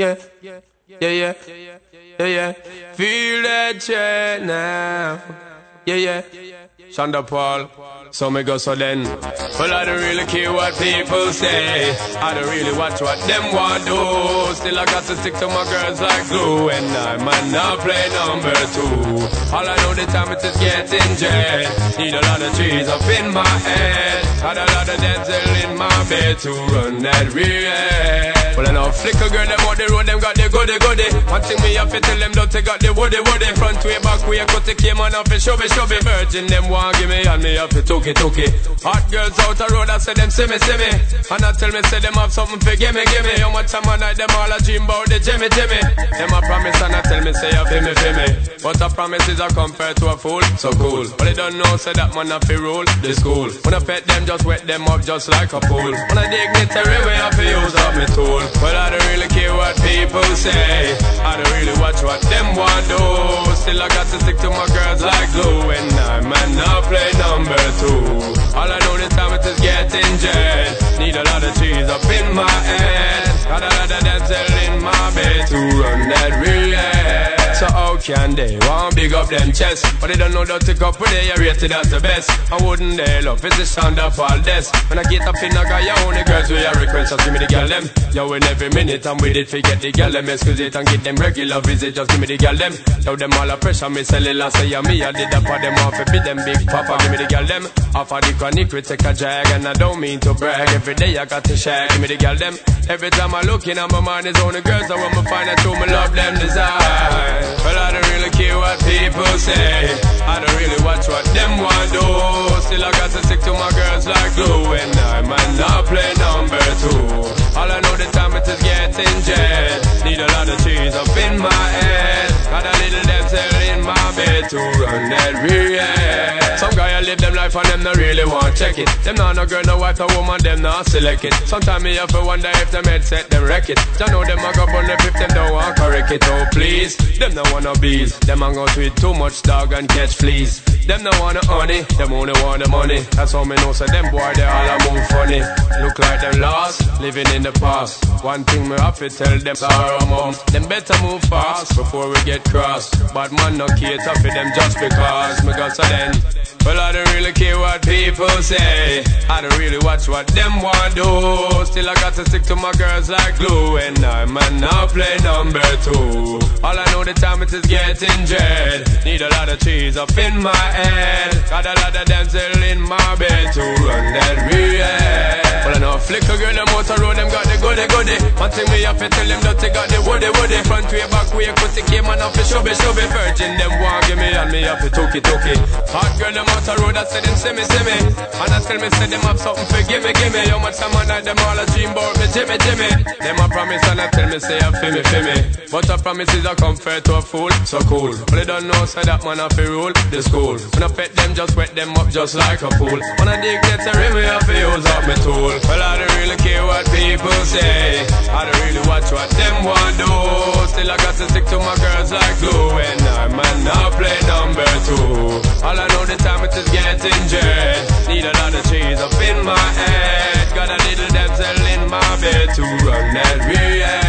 Yeah, yeah, yeah, yeah, yeah, yeah. Feel that chain now. Yeah, yeah. Sean da Paul, so me go so then. Well, I don't really care what people say. I don't really watch what them want do. Still, I got to stick to my girls like glue. And I might not play number two. All I know the time it is getting jet. Need a lot of trees up in my head. Had a lot of dental in my bed to run that real. Well, I know flicker girl, them on the road, them got the goody goody. One thing me have to tell them, don't take out the woody woody. Front way, back way, cut the came on off, show me, show me. Virgin, them want give me, and me have to took it, took it. Hot girls out the road, I say them see me, see me. And I tell me, say them have something for give me, give me. How much time I night, them all a dream about the Jimmy, Jimmy. Them a promise, and I tell me, say you feel me, feel me. But a promise is a compared to a fool, so cool. But they don't know, say that man a fi rule the school. When I pet them, just wet them up just like a pool. When I dignitary, way I fi use up me tool. Well, I don't really care what people say. I don't really watch what them want do. Still, I got to stick to my girls like glue. And I might not play number two. All I know this time is getting jet. Need a lot of cheese up in my head. Got a lot of dental in my bed to run that real. So how can they want big up them chest? But they don't know that to go with they are rated as the best. I wouldn't they love it's the sound of all this. When I get up in I got your only girls with your request, just give me the girl them. Yo, in every minute I'm with it, forget the girl them. Excuse it and get them regular visit, just give me the girl them. Yo, them all a pressure, me sell it, say yeah, me, I did that for them off, beat them big papa, give me the girl them. Off of the chronic, we take a drag, and I don't mean to brag. Every day I got to share, give me the girl them. Every time I look in, my mind is on the girls, I want me find out who me love them desire. Well, I don't really care what people say. I don't really watch what them want do. Still, I got to stick to my girls like glue. And I might not play number two. All I know the time it is getting jet. Need a lot of cheese up in my head. Got a little dental in my bed to run that real. Live them life and them not really want check it. Them not no girl, no wife, no woman, them not select it. Sometimes me have to wonder if them headset them wreck it. Don't know them I go the if them don't want correct it. Oh please, them no wanna bees. Them hang out with too much dog and catch fleas. Them no wanna honey, them only want the money. That's how me know so them boy they all a move funny. Look like them lost, living in the past. One thing me have to tell them sorrow mom. Them better move fast before we get cross. But man no cater for them just because me got so then. Well I don't really care what people say. I don't really watch what them want do. Still I got to stick to my girls like glue. And I man now play number two. All I know the time it is getting jet. Need a lot of cheese up in my head. Got a lot of dental in my bed to run that real. I know flicker girl them out road them got the goody goody. One thing me have to tell them that they got the woody woody. Front way back way the came and off the shove shove Virgin them want give me and me have to took it took it. Hot girl them out road I say them see me see me. And I tell me say them have something for give me give me. How much time I night them all a dream about me Jimmy Jimmy. Them a promise and I tell me say I feel me feel me. But a promise is a comfort to a fool so cool. But they don't know say that man have to rule the school. When I pet them just wet them up just like a pool. When I dig a rim me have to use up my tool. Well I don't really care what people say. I don't really watch what them want do. Still I got to stick to my girls like glue. And I might not play number two. All I know the time it is getting jet. Need a lot of cheese up in my head. Got a little dental in my bed to run that real.